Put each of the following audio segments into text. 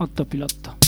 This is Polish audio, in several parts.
Atta Pilatta.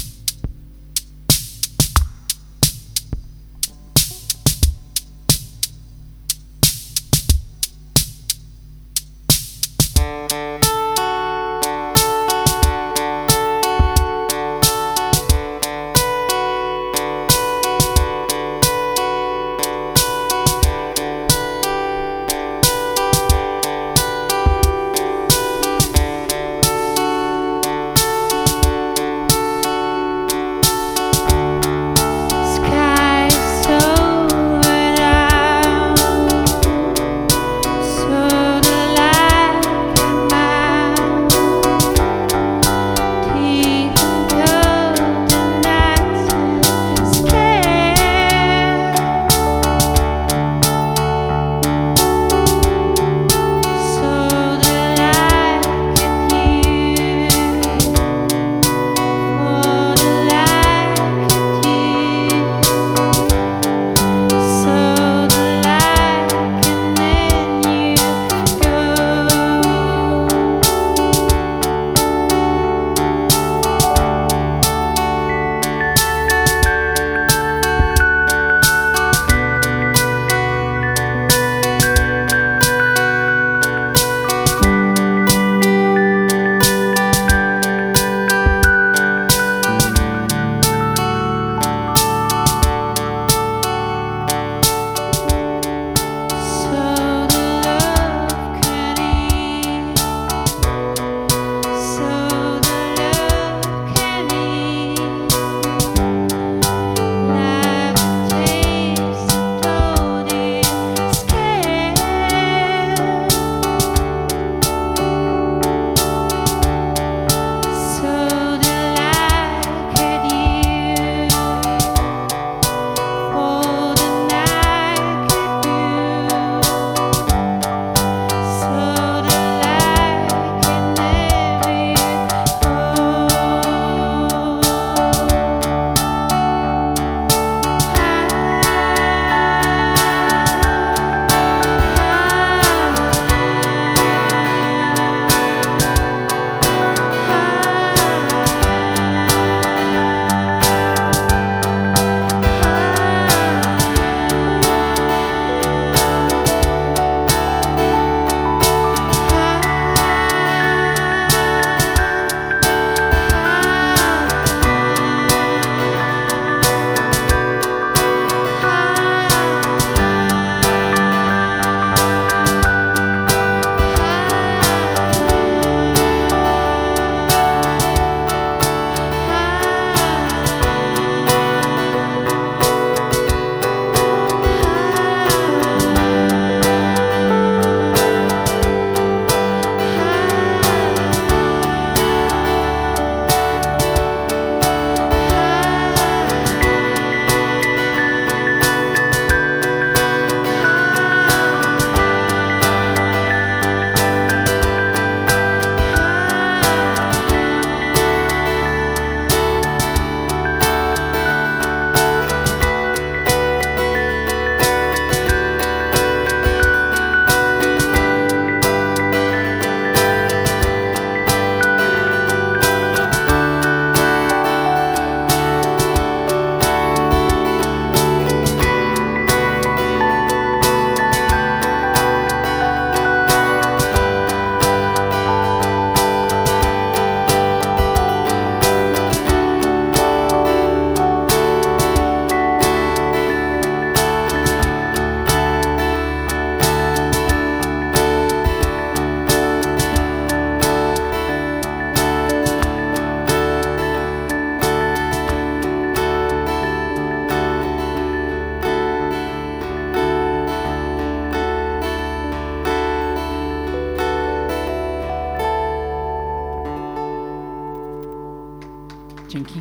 Dzięki.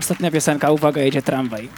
Ostatnia piosenka, uwaga, jedzie tramwaj.